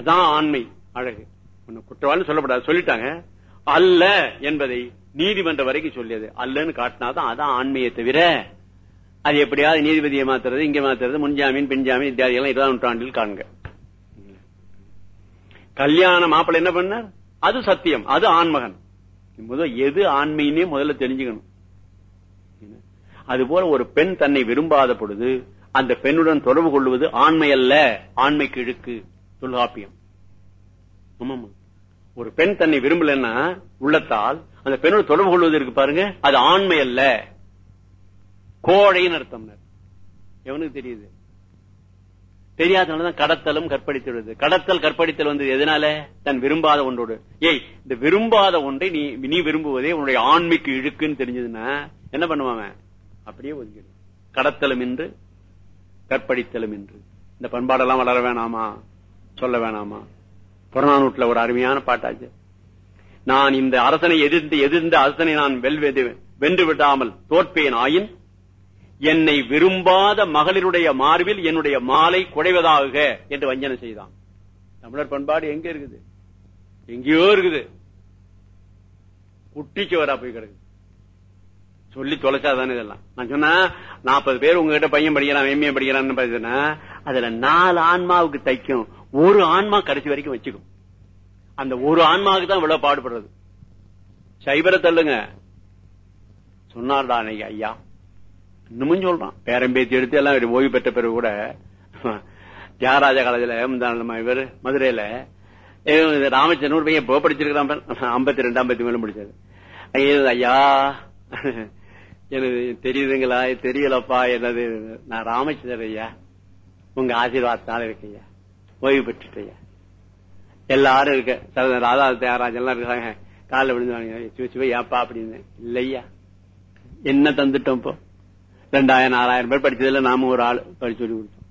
அதான் ஆண்மை. அழகு. ஒன்னு குற்றவாளி சொல்லப்படாது. சொல்லிட்டாங்க. அல்ல என்பதை நீதிமன்றம் வரைக்கும் சொல்லியது. அல்லன்னு காட்டினாதான் அதான் ஆண்மையை தவிர அது எப்படியாவது நீதிபதியை மாத்துறது இங்க மாத்துறது முன்ஜாமீன் பின்ஜாமீன் இத்தியாதி எல்லாம் இருபதாம் நூற்றாண்டில் காண்க. கல்யாண மாப்பிள்ளை என்ன பண்ணார்? அது சத்தியம். அது ஆண்மகன். முதல் எது ஆண்மையினே முதல்ல தெரிஞ்சுக்கணும். அது போல ஒரு பெண் தன்னை விரும்பாத பொழுது அந்த பெண்ணுடன் தொடர்பு கொள்வது ஆண்மை அல்ல ஆண்மைக்கு இழுக்கு. தொல்காப்பியம். ஒரு பெண் தன்னை விரும்பலன்னா உள்ளத்தால் அந்த பெண்ணோட தொடர்பு கொள்வது இருக்கு பாருங்க அது ஆண்மை அல்ல. கோழைன்னு அர்த்தம். எவனுக்கு தெரியுது? தெரியாதனாலதான் கடத்தலும் கற்பழித்துள்ளது கடத்தல் கற்பழித்தல் வந்து எதனால? தன் விரும்பாத ஒன்றோடு. ஏய் இந்த விரும்பாத ஒன்றை நீ நீ விரும்புவதே உன்னுடைய ஆண்மைக்கு இழுக்குன்னு தெரிஞ்சதுன்னா என்ன பண்ணுவாங்க அப்படியே ஒதுக்கிடும் கடத்தலும் என்று கற்பழித்தலும் என்று இந்த பண்பாடெல்லாம் வளர வேணாமா? சொல்ல வேணாமா? புறநானூட்ல ஒரு அருமையான பாட்டாச்சு. நான் இந்த அரசனை எதிர்ந்து எதிர்ந்த அரசனை நான் வெல்வது வென்று விடாமல் தோற்பேன் ஆயின் என்னை விரும்பாத மகளிருடைய மார்பில் என்னுடைய மாலை குடைவதாக என்று வஞ்சனை செய்தான். தமிழர் பண்பாடு எங்க இருக்குது? எங்கேயோ இருக்குது. குட்டிக்கு வரா போய் கிடக்குது சொல்லி தொலைச்சாதானே இதெல்லாம். நான் சொன்னா நாற்பது பேர் உங்ககிட்ட பையன் படிக்கிறான் எம்ஏ படிக்கிறான்னு பார்த்தீங்கன்னா அதுல நாலு ஆன்மாவுக்கு தைக்கும். ஒரு ஆன்மா கடைசி வரைக்கும் வச்சுக்கும். அந்த ஒரு ஆன்மாவுக்கு தான் இவ்வளவு பாடுபடுறது. சைபரை தள்ளுங்க. சொன்னார்டா அன்னைக்கு ஐயா. இன்னமும் சொல்றான். பேரம்பேத்தி எடுத்து எல்லாம் ஓய்வு பெற்ற பிறகு கூட தியாகராஜா காலேஜில் இவர் மதுரையில ராமச்சந்திரன் பையன் இப்போ படிச்சிருக்கிறான் ஐம்பத்தி ரெண்டு ஐம்பத்தி மூணு முடிச்சது ஐயா எனக்கு தெரியுதுங்களா? தெரியலப்பா. என்னது? நான் ராமச்சந்திரன் ஐயா. உங்க ஆசீர்வாதத்தால இருக்கையா ஓய்வு பெற்றுட்டேன் எல்லாரும் இருக்க ராதா தியாகராஜ் எல்லாம் இருக்காங்க. காலில் விழுந்து சிவ ஏப்பா அப்படின்னு. இல்லையா? என்ன தந்துட்டோம் இப்போ? ரெண்டாயிரம் நாலாயிரம் பேர் படிச்சதுல நாம ஒரு ஆள் படிச்சு சொல்லி கொடுத்தோம்.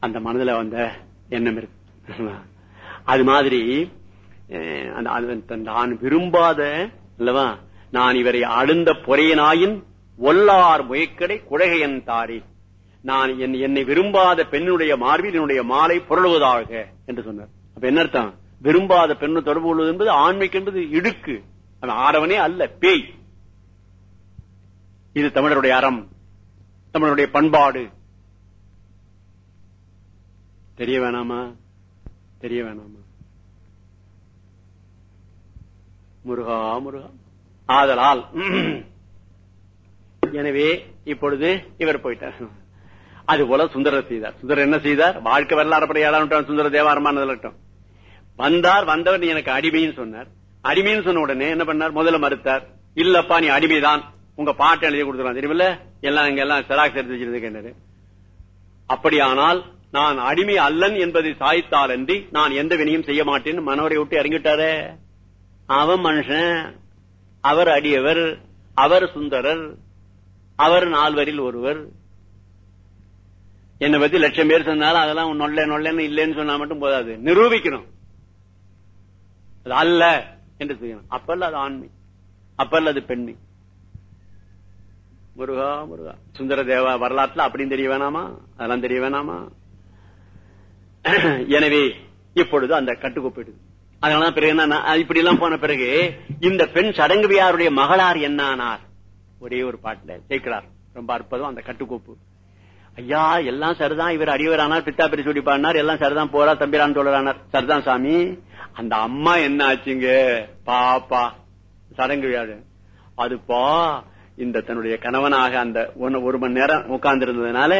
அந்த மனதுல வந்த எண்ணம் இருக்கு. அது மாதிரி நான் விரும்பாத அல்லவா? நான் இவரை அழுந்த பொறையனாயின் ஒல்லார் முயக்கடை குழகையன் தாரி. நான் என்னை விரும்பாத பெண்ணுடைய மார்பில் என்னுடைய மாலை புரளுவதாக என்று சொன்னார். அப்ப என்ன அர்த்தம்? விரும்பாத பெண்ணு தொடர்பு கொள்வது என்பது ஆண்மைக்கு என்பது இடுக்கு. ஆரவனே அல்ல பேய். இது தமிழருடைய அறம். தமிழருடைய பண்பாடு. தெரிய வேணாமா? தெரிய வேணாமா? முருகா முருகா. ஆதலால் எனவே இப்பொழுது இவர் போயிட்டார். அது போல சுந்தரர் செய்தார். சுந்தரர் என்ன செய்தார்? வாழ்க்கை வரலாறு ஏழாம் சுந்தர தேவாரமானது வந்தார் வந்தவர் நீ எனக்கு அடிமைன்னு சொன்னார். அடிமைன்னு சொன்ன உடனே என்ன பண்ணார்? முதல்ல மறுத்தார். இல்லப்பா நீ அடிமைதான். உங்க பாட்டு எழுதி கொடுத்துருவான் தெரியுமில்ல? எல்லாம் இங்க எல்லாம் செராக்ஸ் எடுத்து வச்சிருந்துக்கின்றது அப்படியானால் நான் அடிமை அல்லன் என்பதை சாய்த்தால் அன்றி நான் எந்த வினையும் செய்ய மாட்டேன் மனவரை விட்டு இறங்கிட்டாரே அவன் மனுஷன். அவர் அடியவர். அவர் சுந்தரர். அவர் நால்வரில் ஒருவர். என்னை பத்தி லட்சம் பேர் சொன்னாலும் அதெல்லாம் நொல்ல நொல்லன்னு இல்லைன்னு சொன்னா மட்டும் போதாது. நிரூபிக்கணும். அது அல்ல என்று செய்யணும். அப்பல்ல அது ஆண்மை. அப்பல்ல அது பெண்மை. முருகா முருகா. சுந்தர தேவா வரலாற்றுல அப்படின்னு தெரிய வேணாமா? அதெல்லாம் தெரிய வேணாமா? எனவே இப்பொழுது அந்த கட்டுக்கோப்பிடுது அதனால பிறகு என்ன இப்படி எல்லாம் போன பிறகு இந்த பெண் சடங்குவியாருடைய மகளார் என்னானார்? ஒரே ஒரு பாட்டுல சேர்க்கிறார் ரொம்ப அற்புதம். அந்த கட்டுக்கோப்பு. ஐயா எல்லாம் சரிதான் இவர் அடியவரானார் பித்தா பிரிச்சு சொல்லி பாடினார் எல்லாம் சரிதான் போறா தம்பிரான் தோழரானார். சரிதான் சாமி. அந்த அம்மா என்ன ஆச்சுங்க? பாப்பா சடங்குவியாரு அதுப்பா இந்த தன்னுடைய கணவனாக அந்த ஒரு மணி நேரம் உட்கார்ந்திருந்ததுனால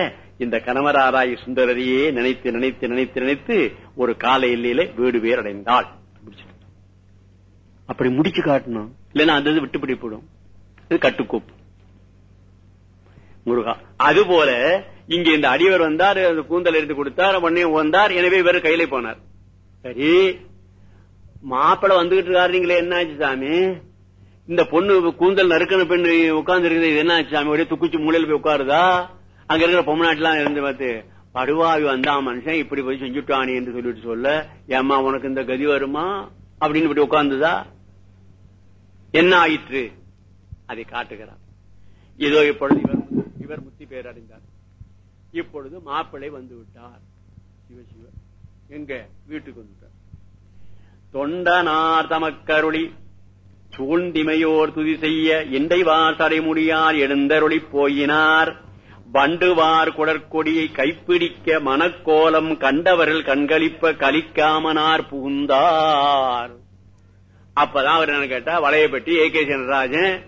இந்த கணவராராய் சுந்தரரையே நினைத்து நினைத்து நினைத்து நினைத்து ஒரு கால இல்லையிலே வீடு பேர் அடைந்தாள் அப்படி முடிச்சு காட்டணும். இல்லைன்னா அந்த இது விட்டுப்பிடி போடும். இது கட்டுக்கோப்பு. முருகா அது போல இங்க இந்த அடியவர் வந்தார் கூந்தல் எடுத்து கொடுத்தார் உடனே வந்தார் எனவே இவர் கையில போனார். சரி மாப்பிள்ள வந்துகிட்டு இருக்காருங்களே என்ன ஆச்சு சாமி? இந்த பொண்ணு கூந்தல் நறுக்கன பெண்ணு உட்கார்ந்து இருக்குது இது என்ன ஆச்சு சாமி? ஒரே துக்குச்சு மூலையில போய் உட்காருதா? அங்க இருக்கிற பொம்மநாட்டுலாம் இருந்து பார்த்து படுவாவி வந்தா மனுஷன் இப்படி போய் செஞ்சுட்டானே என்று சொல்லிட்டு சொல்ல ஏமா உனக்கு இந்த கதி வருமா? அப்படின்னு இப்படி உட்கார்ந்துதா? என்ன ஆயிற்று? அதை காட்டுகிறான் ஏதோ இப்பொழுது இவர் இவர் முத்தி பேர் அடைந்தார். இப்பொழுது மாப்பிள்ளை வந்து விட்டார் சிவ சிவ. எங்க? வீட்டுக்கு வந்துட்டார். தொண்டனார் தமக்கருளி சூழ்ந்திமையோர் துதி செய்ய எந்தை வாசரை முடியார் எழுந்தருளி போயினார். வண்டுவார் குடற்கொடியை கைப்பிடிக்க மனக்கோலம் கண்டவர்கள் கண்களிப்ப கலிக்காமனார் புகுந்தார். அப்பதான் அவர் என்ன கேட்டா வளையப்பட்டி ஏ கே ராஜன்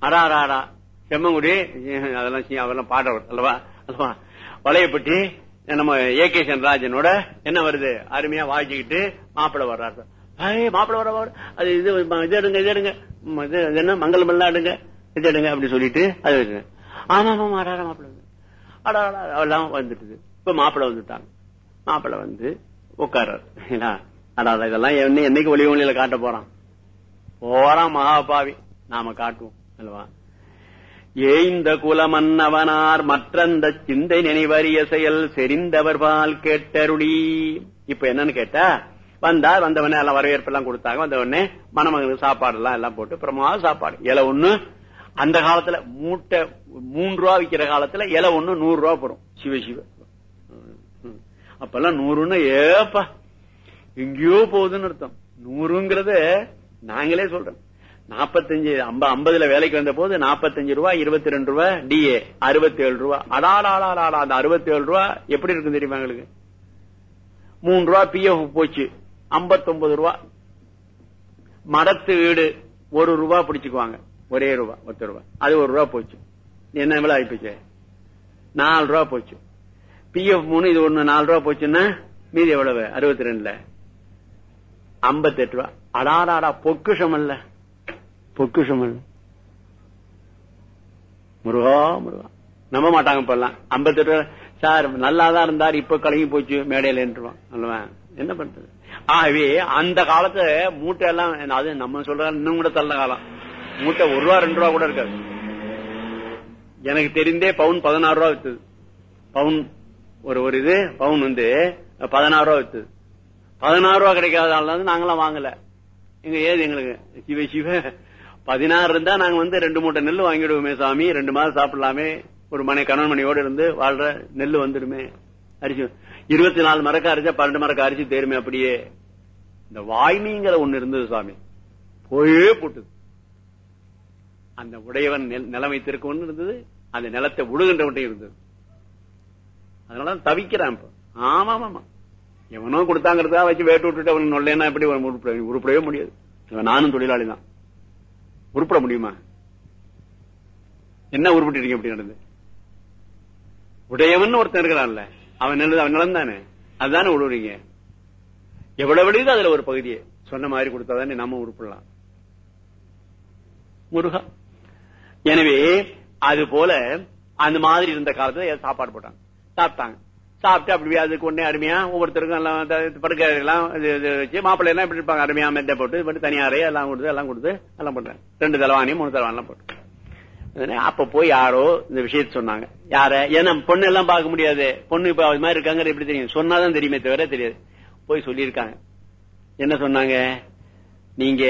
அடாராடா செம்மங்குடி அதெல்லாம் சி- பாடுறவர் அல்லவா அல்லவா? வளையப்பட்டி நம்ம ஏ கே ராஜனோட என்ன வருது? அருமையா வாய்ச்சிக்கிட்டு மாப்பிள்ளை வர்றாரு மாப்பிள்ள வர அது இது இது எடுங்க இது எடுங்க. இது என்ன? மங்களம் எல்லாம் எடுங்க. இது எடுங்க அப்படின்னு சொல்லிட்டு அது ஆமா ஆமா அடாடா மாப்பிள்ள அடா எல்லாம் இப்ப மாப்பிள்ள வந்துட்டாங்க. மாப்பிள்ள வந்து உட்கார்றாரு. அடா இதெல்லாம் என்ன என்னைக்கு ஒளி ஒளியில காட்ட போறான். போறான் மகாபாவி. நாம காட்டுவோம் அல்லவா? ஏய்ந்த குலமன்னவனார் மற்றந்த சிந்தை நினைவறிய செயல் செறிந்தவர் பால் கேட்டருளி. இப்ப என்னன்னு கேட்டா வந்தார் வந்தவனே எல்லாம் வரவேற்பு எல்லாம் கொடுத்தாங்க. வந்தவொடனே மணமகனுக்கு சாப்பாடு எல்லாம் எல்லாம் போட்டு பிரமாத சாப்பாடு. இலை ஒண்ணு அந்த காலத்துல மூட்டை மூன்று ரூபா விக்கிற காலத்துல இலை ஒண்ணு நூறு ரூபா போடும். சிவ சிவ. அப்பெல்லாம் நூறுன்னு ஏப்பா எங்கேயோ போகுதுன்னு அர்த்தம். நூறுங்கிறது நாங்களே சொல்றோம். நாற்பத்தஞ்சு ஐம்பதுல வேலைக்கு வந்த போது நாப்பத்தஞ்சு ரூபாய் இருபத்தி ரெண்டு ரூபாய் டிஏ அறுபத்தி ஏழு ரூபாய் அடாடாடாடா அந்த அறுபத்தி ஏழு ரூபாய் எப்படி இருக்கும் தெரியுமா எங்களுக்கு? மூணு ரூபாய் பிஎஃப் போச்சு. 59 ரூபாய் மரத்து வீடு ஒரு ரூபா பிடிச்சுக்குவாங்க. ஒரே ரூபா ஒத்த ரூபா. அது ஒரு ரூபா போச்சு. என்ன விலை ஆயிப்போச்சு? நாலு ரூபா போச்சு. பிஎஃப் மூணு இது ஒண்ணு நாலு ரூபா போச்சுன்னா மீதி எவ்வளவு? அறுபத்தி ரெண்டுல ஐம்பத்தெட்டு ரூபா. அடாடாடா பொக்குஷம் இல்லை பொக்குஷம் முருகா முருகா. நம்ப மாட்டாங்க இப்ப எல்லாம் ஐம்பத்தெட்டு ரூபா சார் நல்லாதான் இருந்தார் இப்ப கலங்கி போச்சு மேடையில என்றுவான். அல்லவா என்ன பண்றது? ஆகவே அந்த காலத்துல மூட்டை எல்லாம் அது நம்ம சொல்ற இன்னும் கூட தள்ள காலம். மூட்டை ஒரு ரூபா ரெண்டு ரூபா கூட இருக்காது. எனக்கு தெரிந்தே பவுன் பதினாறு ரூபா வித்தது. பவுன் ஒரு ஒரு இது பவுன் வந்து பதினாறு ரூபா வித்தது. பதினாறு ரூபா கிடைக்காதனால நாங்களாம் வாங்கல. எங்க ஏது எங்களுக்கு? சிவ சிவ. பதினாறு இருந்தா நாங்க வந்து ரெண்டு மூட்டை நெல் வாங்கிடுவோமே சாமி ரெண்டு மாதம் சாப்பிடலாமே ஒரு மனை கணவன் மணியோட இருந்து வாழ்ற நெல் வந்துடுமே அரிசி இருபத்தி நாலு மரக்க அரிச்சா பன்னெண்டு மரக்க அரிசி தேருமே அப்படியே இந்த வாய்மைங்கிற ஒண்ணு இருந்தது சாமி போயே போட்டுது அந்த உடையவன் நில- நிலம் ஒண்ணு இருந்தது அந்த நிலத்தை உழுகின்றவன்ட்டையும் இருந்தது அதனால தவிக்கிறான் இப்ப ஆமா ஆமா எவனோ கொடுத்தாங்கிறதா வச்சு வேட்டு விட்டுட்டு அவன் நொல்லேன்னா எப்படி உருப்படவே முடியாது நானும் தொழிலாளி தான் உருப்பிட முடியுமா? என்ன உருப்பிட்டு இருக்கீங்க அப்படி நடந்து? உடையவன் ஒருத்தன் இருக்கிறான்ல அவன் நல்லது அவன் நிலம் தானே? அதுதானே உழுவுறீங்க எவ்வளவு விடுது அதுல ஒரு பகுதியை சொன்ன மாதிரி கொடுத்தாதானே நம்ம உருப்பிடலாம். முருகா. எனவே அது போல அந்த மாதிரி இருந்த காலத்துல சாப்பாடு போட்டாங்க. சாப்பிட்டாங்க. சாப்பிட்டு அப்படி அதுக்கு ஒன்னே அருமையா ஒவ்வொருத்தருக்கும் எல்லாம் த- படுக்கை எல்லாம் இது வச்சு மாப்பிள்ளை எல்லாம் இப்படி இருப்பாங்க? அருமையா மெத்தை போட்டு இது தனியாரே எல்லாம் கொடுத்து எல்லாம் கொடுத்து எல்லாம் பண்றாங்க. ரெண்டு தலைவாணி மூணு தலைவாணி எல்லாம் போட்டு அப்ப போய் யாரோ இந்த விஷயத்த சொன்னாங்க. யார? ஏன்னா பொண்ணு எல்லாம் பார்க்க முடியாது. பொண்ணு இப்ப அது மாதிரி இருக்காங்க எப்படி தெரியும்? சொன்னாதான் தெரியுமே தவிர தெரியாது. போய் சொல்லியிருக்காங்க. என்ன சொன்னாங்க? நீங்க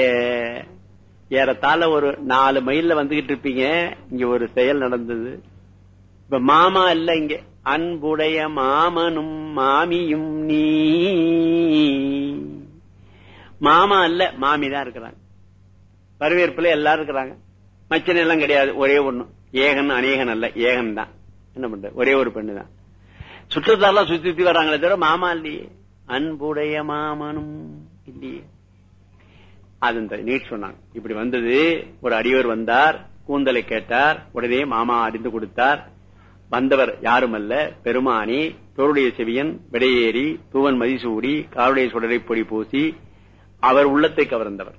ஏறத்தாழ ஒரு நாலு மைல்ல வந்துகிட்டு இருப்பீங்க. இங்க ஒரு செயல் நடந்தது. இப்ப மாமா இல்ல இங்க. அன்புடைய மாமனும் மாமியும் நீ. மாமா அல்ல மாமி தான் இருக்கிறாங்க. வரவேற்புல எல்லாரும் இருக்கிறாங்க. மச்சன் எல்லாம் கிடையாது ஒரே ஒண்ணு. ஏகன் அநேகன் அல்ல ஏகன் தான். என்ன பண்ற ஒரே ஒரு பெண்ணு தான். சுற்றத்தாரெல்லாம் சுத்தி சுத்தி வர்றாங்களே தவிர மாமா இல்லையே. அன்புடைய மாமனும் இல்லையே. அது இந்த நீட் சொன்னாங்க. இப்படி வந்தது ஒரு அடியோர் வந்தார் கூந்தலை கேட்டார் உடனே மாமா அறிந்து கொடுத்தார். வந்தவர் யாரும் அல்ல பெருமானி தோருடைய செவியன் விடையேறி தூவன் மதிசூடி காருடைய சுடரை பொடி பூசி அவர் உள்ளத்தை கவர்ந்தவர்.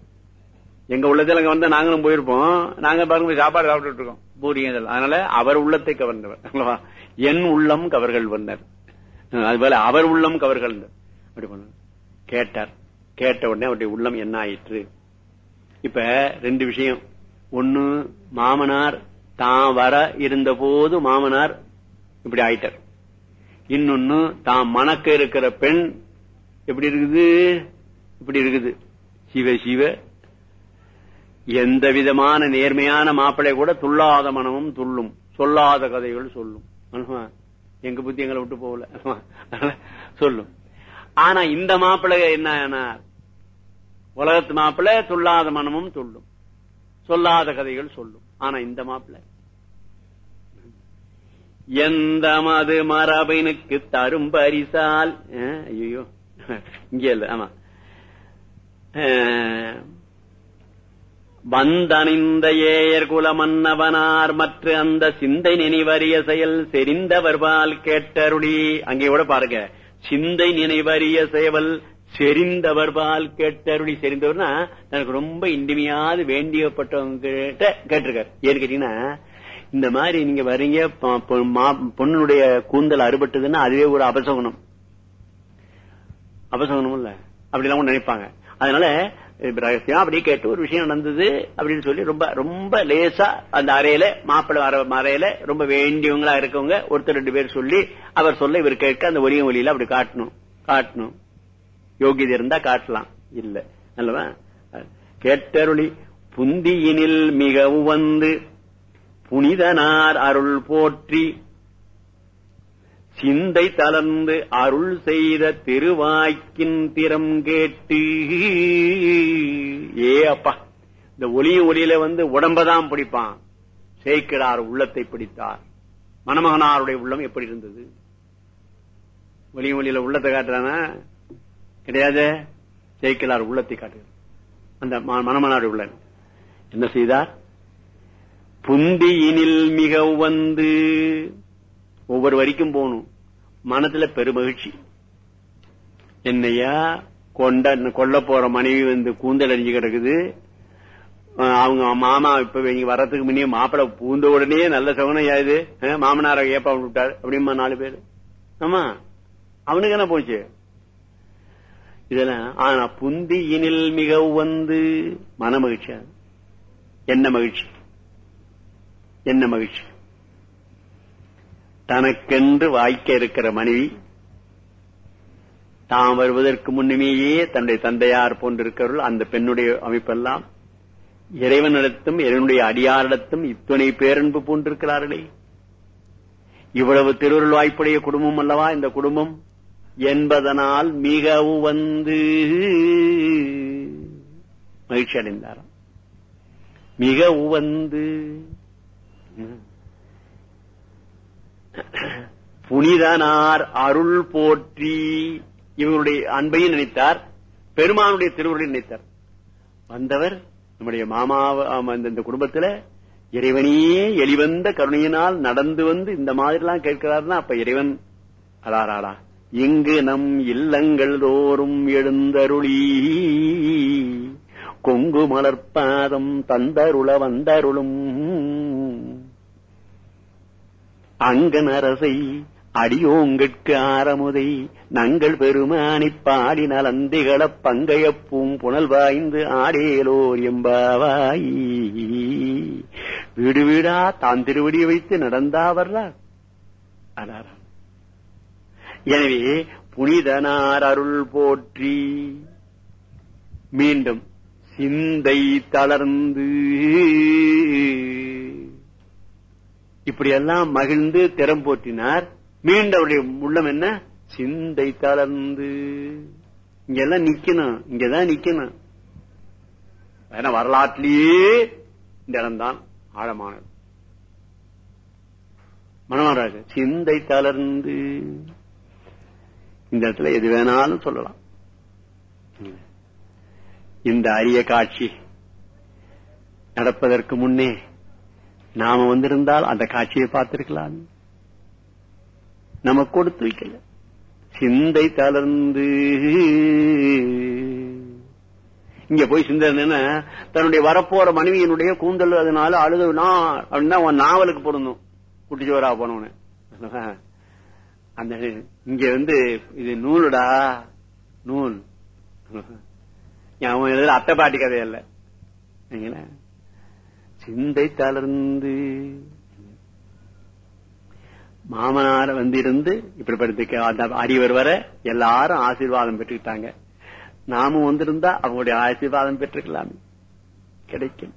எங்க உள்ளத்தில் அங்க வந்தா நாங்களும் போயிருப்போம். நாங்க பாருங்க சாப்பாடு சாப்பிட்டு இருக்கோம். பூரி அதனால அவர் உள்ளத்தை கவர்ந்தவர். என் உள்ளம் கவர்கள் வந்தார். அதுபோல அவர் உள்ளம் கவர்கள் அப்படி பண்ண கேட்டார். கேட்ட உடனே அவருடைய உள்ளம் என்ன ஆயிற்று? இப்ப ரெண்டு விஷயம். ஒண்ணு மாமனார் தான் வர இருந்த போது மாமனார் இப்படி ஆயிட்டார். இன்னொன்னு தான் மணக்க இருக்கிற பெண் எப்படி இருக்குது? இப்படி இருக்குது. சிவ சிவ. எந்த விதமான நேர்மையான மாப்பிள்ளை கூட துள்ளாத மனமும் துள்ளும். சொல்லாத கதைகள் சொல்லும். எங்க புத்தி எங்களை விட்டு போகல. சொல்லும். ஆனா இந்த மாப்பிள்ளை என்ன உலகத்து மாப்பிள்ளை துள்ளாத மனமும் துள்ளும். சொல்லாத கதைகள் சொல்லும். ஆனா இந்த மாப்பிள்ள. எந்த மது மரபினுக்கு தரும் பரிசால் ஐயோ இங்க இல்ல ஆமா. வந்தணிந்த ஏயர் குல மன்னவனார் மற்ற அந்த சிந்தை நினைவறிய செயல் செறிந்தவர்பால் கேட்டருளி. அங்கே கூட பாருங்க. சிந்தை நினைவறிய செயல் செறிந்தவர்பால் கேட்டருளி செறிந்தவர்னா எனக்கு ரொம்ப இன்றிமையாது வேண்டியப்பட்டவங்க கேட்டிருக்காரு. ஏன்னு கேட்டீங்கன்னா இந்த மாதிரி நீங்க வர்றீங்க பொண்ணுடைய கூந்தல் அறுபட்டதுன்னா அதுவே ஒரு அபசகுணம். அபசகுணம் இல்ல. அப்படிலாம் நினைப்பாங்க. அதனால ரகசியம் அப்படியே கேட்டு ஒரு விஷயம் நடந்தது அப்படின்னு சொல்லி ரொம்ப ரொம்ப லேசா அந்த அறையில மாப்பிள்ளை அறையில ரொம்ப வேண்டியவங்களா இருக்கவங்க ஒருத்தர் ரெண்டு பேர் சொல்லி அவர் சொல்ல இவர் கேட்க அந்த ஒலியும் ஒலியில அப்படி காட்டணும். காட்டணும். யோகியதை இருந்தா காட்டலாம். இல்ல. அல்லவா? கேட்டருளி புந்தியினில் மிக உவந்து புனிதனார் அருள் போற்றி சிந்தை தளர்ந்து அருள் செய்த திருவாய்க்கின் திறம் கேட்டு ஏ அப்பா இந்த ஒளிய ஒளியில வந்து உடம்பதான் பிடிப்பான். சேக்கிடார் உள்ளத்தை பிடித்தார். மணமகனாருடைய உள்ளம் எப்படி இருந்தது? ஒளிய ஒளியில உள்ளத்தை காட்டுறானா? கிடையாது? ஜெயிக்கலார் உள்ளத்தை காட்டுகிறார் அந்த மணமனாடு உள்ள என்ன செய்தார்? புந்தியினில் மிக வந்து ஒவ்வொரு வரைக்கும் போகணும். மனத்துல பெருமகிழ்ச்சி. என்னையா கொண்ட கொல்ல போற மனைவி வந்து கூந்தல் அடிஞ்சு கிடக்குது. அவங்க மாமா இப்ப இங்க வர்றதுக்கு முன்னே மாப்பிள்ள பூந்த உடனே நல்ல சகுனம் யாது மாமனார ஏப்பா விட்டாரு அப்படிமா நாலு பேரு. ஆமா. அவனுக்கு என்ன போச்சு? இதெல்லாம் ஆனா புந்தியினில் மிக வந்து மன மகிழ்ச்சியா என்ன மகிழ்ச்சி? என்ன மகிழ்ச்சி? தனக்கென்று வாய்க்க இருக்கிற மனைவி தாம் வருவதற்கு முன்னுமேயே தன்னுடைய தந்தையார் போன்றிருக்கிறவர்கள் அந்த பெண்ணுடைய அமைப்பெல்லாம் இறைவனிடத்தும் இறைவனுடைய அடியாரிடத்தும் இத்துணை பேரன்பு போன்றிருக்கிறார்களே. இவ்வளவு திருவருள் வாய்ப்புடைய குடும்பம் அல்லவா இந்த குடும்பம்? என்பதனால் மிக வந்து மகிழ்ச்சி அடைந்தாராம் மிக உவந்து புனிதனார் அருள் போற்றி இவருடைய அன்பையும் நினைத்தார் பெருமானுடைய திருவுருளையும் நினைத்தார். வந்தவர் நம்முடைய மாமா இந்த குடும்பத்துல இறைவனையே எளிவந்த கருணையினால் நடந்து வந்து இந்த மாதிரி எல்லாம் கேட்கிறார்னா அப்ப இறைவன் அடாராடா இங்கு நம் இல்லங்கள் தோறும் எழுந்தருளி. கொங்கு மலர்பாதம் தந்தருள வந்தருளும். அங்கன் அரசை அடியோங்கட்கு ஆரமுதை நங்கள் பெருமானி பாடி நலந்திகள பங்கைய புனல் வாய்ந்து ஆடேலோர் எம்பாவாய். வீடு வீடா தான் திருவடியை வைத்து நடந்தா வர்றார். எனவே புனிதனார் அருள் போற்றி. மீண்டும் சிந்தை தளர்ந்து. இப்படியெல்லாம் மகிழ்ந்து திறம் போற்றினார். மீண்டும் அவருடைய உள்ளம் என்ன? சிந்தை தளர்ந்து. இங்கெல்லாம் நிக்கணும் இங்கதான் நிக்கணும். ஏன்னா வரலாற்றிலேயே இந்த இடம்தான் ஆழமானது. மனமாராக சிந்தை தளர்ந்து. இந்த இடத்துல எது வேணாலும் சொல்லலாம். இந்த அரிய காட்சி நடப்பதற்கு முன்னே நாம வந்திருந்தால் அந்த காட்சியை பார்த்திருக்கலாம். நம்ம கொடுத்து வைக்கல. சிந்தை தளர்ந்து. இங்க போய் சிந்தனை தன்னுடைய வரப்போற மனைவியினுடைய கூந்தல் அதனால அழுதுனா அப்படின்னா உன் நாவலுக்கு பொருந்தும். குட்டிச்சோரா போனவன. அந்த இங்க வந்து இது நூலுடா நூல். அவன் எழுதுற அத்தை பாட்டி கதையல்ல சிந்தை தளர்ந்து மாமனார் வந்திருந்து இப்படிப்படுத்தி அந்த அறிவர் வர எல்லாரும் ஆசீர்வாதம் பெற்றுக்கிட்டாங்க. நாமும் வந்திருந்தா அவங்களுடைய ஆசீர்வாதம் பெற்றுக்கலாம். கிடைக்கும்.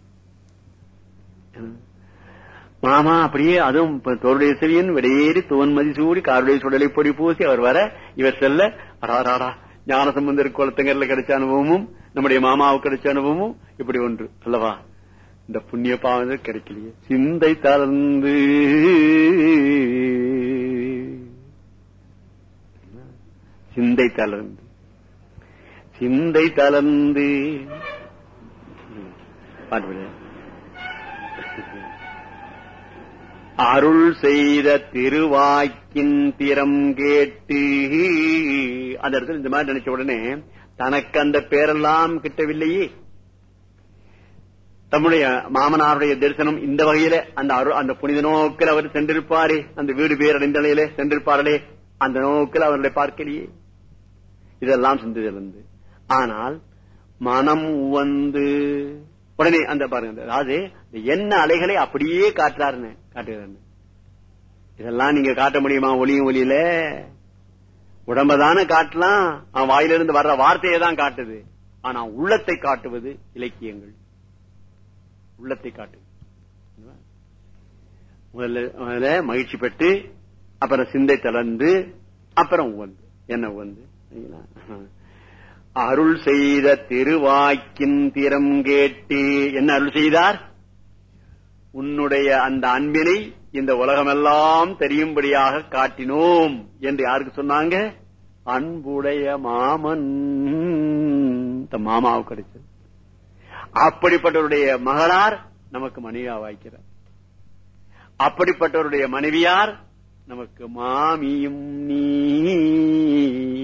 மாமா அப்படியே அதுவும் தோருடைய செவியன் விடையேறி துவன்மதி சூடி காருடைய சுடலை பொடி பூசி அவர் வர இவர் செல்ல ராராடா ஞானசம்பந்தர் குளத்தங்கர்ல கிடைச்ச அனுபவமும் நம்முடைய மாமாவுக்கு கிடைச்ச அனுபவமும் இப்படி ஒன்று அல்லவா? இந்த புண்ணிய பாவம் கிடைக்கலையே. சிந்தை தளர்ந்து. சிந்தை தளர்ந்து. சிந்தை தளர்ந்து. பாட்டு அருள் செய்த திருவாக்கின் திறம் கேட்டு அந்த இடத்துல இந்த மாதிரி நினைச்ச உடனே தனக்கு அந்த பேரெல்லாம் கிட்டவில்லையே. தம்முடைய மாமனாருடைய தரிசனம் இந்த வகையில அந்த அருள் அந்த புனித நோக்கில் அவர் சென்றிருப்பாரே அந்த வீடு பேரடைந்த நிலையில சென்றிருப்பார்களே அந்த நோக்கில் அவர்களை பார்க்கலையே. இதெல்லாம் சிந்திலிருந்து ஆனால் மனம் வந்து உடனே அந்த பாருங்க அதாவது என்ன அலைகளை அப்படியே காட்டுறாருன்னு காட்டுகிறாரு. இதெல்லாம் நீங்க காட்ட முடியுமா? ஒளியும் ஒளியில. உடம்பதான காட்டலாம். அவன் வாயிலிருந்து வர்ற வார்த்தையை தான் காட்டுது. ஆனா உள்ளத்தை காட்டுவது இலக்கியங்கள். உள்ளத்தை காட்டு முதல்ல முதல்ல மகிழ்ச்சி பெற்று அப்புறம் சிந்தை தளர்ந்து அப்புறம் உவந்து. என்ன உவந்து? அருள் செய்த திருவாக்கின் திறம் கேட்டு என்ன அருள் செய்தார்? உன்னுடைய அந்த அன்பினை இந்த உலகமெல்லாம் தெரியும்படியாக காட்டினோம் என்று யாருக்கு சொன்னாங்க? அன்புடைய மாமன். மாமாவுக்கு கிடைச்சது. அப்படிப்பட்டவருடைய மகளார் நமக்கு மனைவியா வாய்க்கிறார். அப்படிப்பட்டவருடைய மனைவியார் நமக்கு மாமியும் நீ.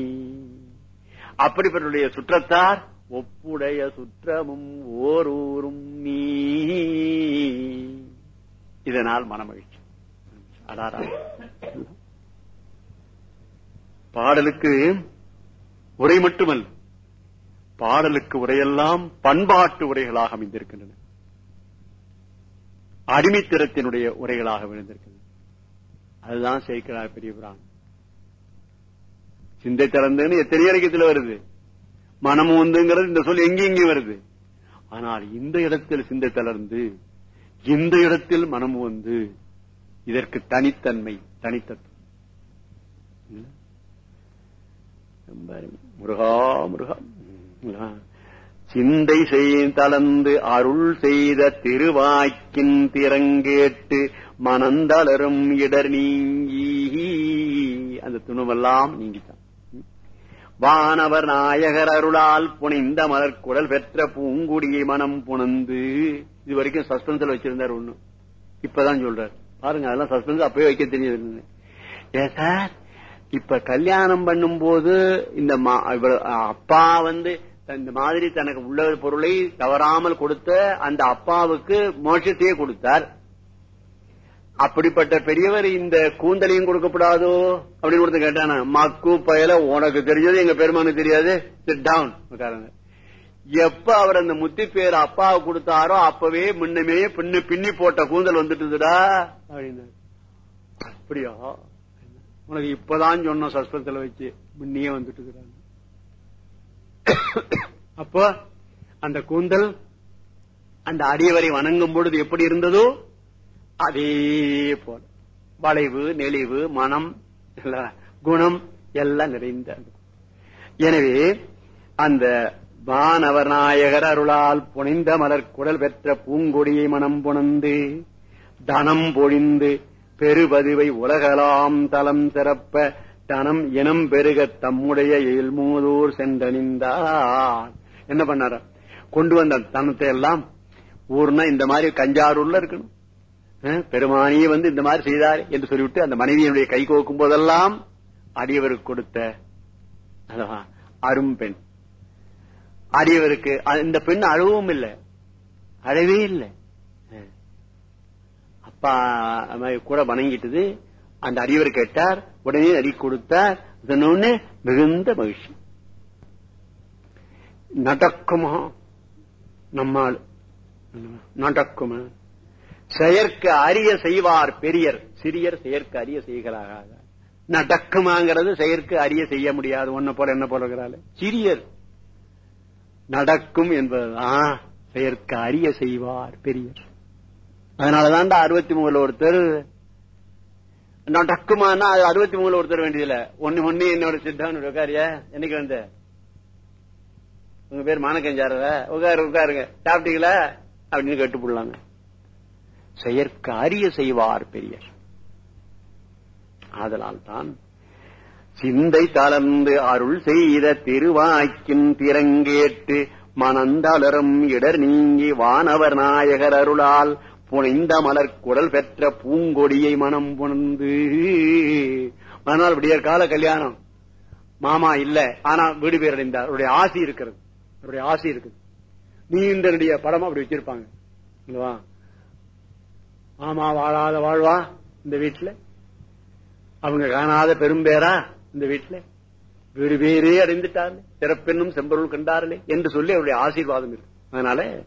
அப்படிப்பட்டவருடைய சுற்றத்தார் ஒப்புடைய சுற்றமும் ஓரூரும் நீ. இதனால் மனமகிழ்ச்சி. அடாரா பாடலுக்கு உரை மட்டுமல்ல பாடலுக்கு உரையெல்லாம் பண்பாட்டு உரைகளாக அமைந்திருக்கின்றன. அடிமைத்திறத்தினுடைய உரைகளாக விழுந்திருக்கின்றன அதுதான் சேர்க்கிறார் பெரியபுரான். சிந்தை திறந்துன்னு எத்தனை இலக்கியத்தில் வருது? மனம் உந்துங்கிறது இந்த சொல் எங்கேயும் இங்கே வருது? ஆனால் இந்த இடத்தில் சிந்தை தளர்ந்து இந்த இடத்தில் மனம் வந்து இதற்கு தனித்தன்மை தனித்தத்துவம். முருகா முருகா. சிந்தை தளர்ந்து அருள் செய்த திருவாக்கின் திறங்கேட்டு மனந்தளரும் இடர் நீங்கி அந்த துணுவெல்லாம் நீங்கித்தான். வானவர் நாயகர் அருளால் புனிந்த மலர் குடல் பெற்ற பூங்குடியை மனம் புணந்து இது வரைக்கும் சஸ்பென்ஸ்ல வச்சிருந்தார் ஒண்ணு. இப்பதான் சொல்றார். பாருங்க அதெல்லாம் சஸ்பென்ஸ் அப்பவே வைக்க தெரியுது. ஏ சார் இப்ப கல்யாணம் பண்ணும் போது இந்த அப்பா வந்து இந்த மாதிரி தனக்கு உள்ள பொருளை தவறாமல் கொடுத்த அந்த அப்பாவுக்கு மோட்சத்தையே கொடுத்தார். அப்படிப்பட்ட பெரியவர் இந்த கூந்தலையும் கொடுக்கப்படாதோ? அப்படின்னு கொடுத்து கேட்டான மக்கு பயல உனக்கு தெரிஞ்சது எங்க பெருமானுக்கு தெரியாது. டவுன் எப்ப அவர் அந்த முத்தி பேர் அப்பாவை கொடுத்தாரோ அப்பவே முன்னமே பின்னு பின்னி போட்ட கூந்தல் வந்துட்டுதுடா அப்படின்னு அப்படியா? உனக்கு இப்பதான் சொன்ன சஸ்பென்ஸ்ல வச்சு. முன்னியே வந்துட்டு அப்போ அந்த கூந்தல் அந்த அடியவரை வணங்கும் பொழுது எப்படி இருந்ததோ அதே போல வளைவு நெளிவு மனம் குணம் எல்லாம் நிறைந்த எனவே அந்த வானவர் நாயகர் அருளால் புனைந்த மலர் குடல் பெற்ற பூங்கொடியை மனம் புணந்து தனம் பொழிந்து பெருபதுவை உலகலாம் தலம் சிறப்ப தனம் இனம் பெருக தம்முடைய எல்மூதூர் சென்றணிந்தார் என்ன பண்ணார? கொண்டு வந்த தனத்தை எல்லாம் ஊர்னா இந்த மாதிரி கஞ்சாரூர்ல இருக்கணும். பெருமானியே வந்து இந்த மாதிரி செய்தார் என்று சொல்லிவிட்டு அந்த மனைவியினுடைய கை கோக்கும் போதெல்லாம் அடியவருக்கு கொடுத்த அரும்பெண் அடியவருக்கு இந்த பெண் அழவும் இல்லை. அழவே இல்லை. அப்பா கூட வணங்கிட்டது. அந்த அடியவர் கேட்டார் உடனே அடி கொடுத்தார். இதனொன்னு மிகுந்த மகிழ்ச்சி. நடக்குமா? நம்மால். நடக்குமா? செயற்கு அரிய செய்வார் பெரியர். சிறியர் செயற்கு அரிய செய்கிறாக நடக்குமாங்கிறது செயற்கு அரிய செய்ய முடியாது. ஒன்ன போல என்ன போல சிறியர். நடக்கும் என்பதுதான் செயற்கு அரிய செய்வார் பெரியர். அதனாலதான்டா அறுபத்தி மூணுல ஒருத்தர் நடக்குமானா அது அறுபத்தி மூணுல ஒருத்தர் வேண்டியதுல ஒன்னு ஒண்ணு என்னோட சித்தான்னு உட்காரிய? என்னைக்கு வந்த? உங்க பேர் மானக்கஞ்சாரத உட்காரு உட்காருங்க. சாப்பிட்டீங்களா? அப்படின்னு கேட்டு போடலாங்க செயற்காரிய செய்வார் பெரியர். ஆதலால் தான் சிந்தை தளர்ந்து அருள் செய்த திருவாக்கின் திறங்கேட்டு மனந்தளரும் இடர் நீங்கி வானவர் நாயகர் அருளால் புனைந்த மலர் குடல் பெற்ற பூங்கொடியை மனம் புணர்ந்து. மறுநாள் விடியற் கால கல்யாணம். மாமா இல்ல ஆனா வீடு பேர் அடைந்தார் அவருடைய ஆசி இருக்கிறது. அவருடைய ஆசி இருக்குது. நீண்ட நடிய படம் அப்படி வச்சிருப்பாங்க. ஆமா வாழாத வாழ்வா இந்த வீட்டுல? அவங்க காணாத பெரும்பேரா இந்த வீட்டுல? வீடு பேரே அடைந்துட்டார்கள் சிறப்பென்னும் செம்பொருள் கண்டார்களே என்று சொல்லி அவருடைய ஆசீர்வாதம் இருக்கு. அதனால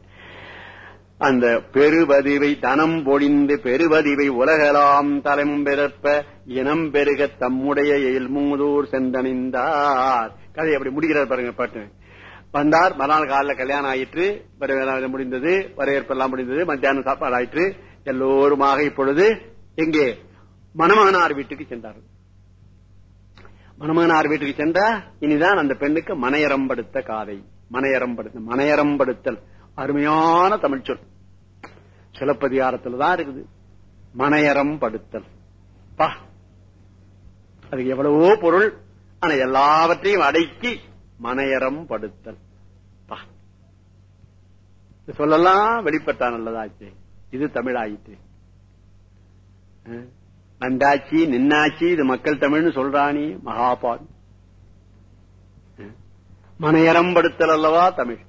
அந்த பெருவதிவை தனம் பொழிந்து பெருவதிவை உலகலாம் தலைமும் பெறப்ப இனம் பெருக தம்முடைய எல்மூதூர் சென்றணிந்தார் கதை அப்படி முடிகிறார் பாருங்க பாட்டு. வந்தார் மறுநாள் காலில் கல்யாணம் ஆயிற்று வரவேற்பு முடிந்தது வரவேற்பெல்லாம் முடிந்தது மத்தியானம் சாப்பாடு ஆயிற்று. எல்லோருமாக இப்பொழுது எங்கே மணமகனார் வீட்டுக்கு சென்றார்கள். மணமகனார் வீட்டுக்கு சென்றா இனிதான் அந்த பெண்ணுக்கு மனையரம்படுத்த காதை மனையரம்படுத்த மனையரம்படுத்தல் அருமையான தமிழ் சொல். சிலப்பதிகாரத்தில் தான் இருக்குது. மனையரம்படுத்தல் பா. அது எவ்வளவோ பொருள் ஆனா எல்லாவற்றையும் அடக்கி மனையரம் படுத்தல் பா சொல்லலாம் வெளிப்பட்டா நல்லதாச்சு. இது தமிழாயிற்று. நண்டாச்சி நின்னாச்சி இது மக்கள் தமிழ்னு சொல்றானி மகாபால் மனையரம்படுத்தல் அல்லவா தமிழ்?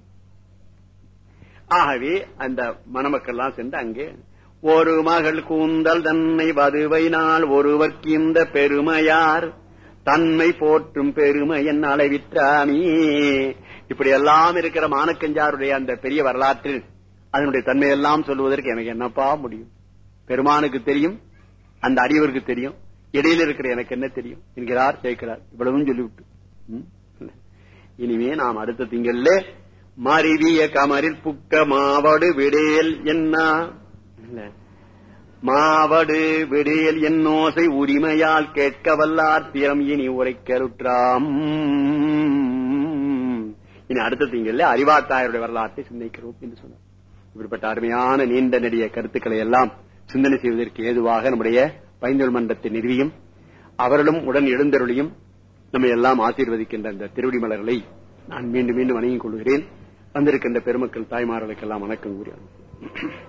ஆகவே அந்த மணமக்கள்லாம் சென்று அங்கே ஒரு மகள் கூந்தல் தன்னை வதுவை நாள் ஒருவர்க்கு இந்த பெருமையார் தன்மை போற்றும் பெருமை என் அளவிற்றாமே இப்படி எல்லாம் இருக்கிற மானக்கஞ்சாருடைய அந்த பெரிய வரலாற்றில் அதனுடைய தன்மையெல்லாம் சொல்லுவதற்கு எனக்கு என்னப்பா முடியும்? பெருமானுக்கு தெரியும் அந்த அடியவருக்கு தெரியும் இடையில இருக்கிற எனக்கு என்ன தெரியும்? என்கிறார் சேர்க்கிறார் இவ்வளவும் சொல்லிவிட்டு. இனிமே நாம் அடுத்த திங்கள்ல மருவிய கமரில் புக்க மாவடு விடேல் என்ன? மாவடு விடேல் என்னோசை உரிமையால் கேட்க வல்லார் திறம் இனி உரைக்கருற்றாம் இனி அடுத்த திங்கள்ல அறிவாத்தாயருடைய வரலாற்றை சிந்திக்கிறோம் என்று சொன்னார். இப்படிப்பட்ட அருமையான நீண்ட நெடிய கருத்துக்களை எல்லாம் சிந்தனை செய்வதற்கு ஏதுவாக நம்முடைய பைந்தொழில் மன்றத்தை நிறுவியும் அவர்களும் உடன் எழுந்தருளியும் நம்மை எல்லாம் ஆசீர்வதிக்கின்ற இந்த திருவடி மலர்களை நான் மீண்டும் மீண்டும் வணங்கிக் கொள்கிறேன். வந்திருக்கின்ற பெருமக்கள் தாய்மார்களுக்கெல்லாம் வணக்கம் கூறியார்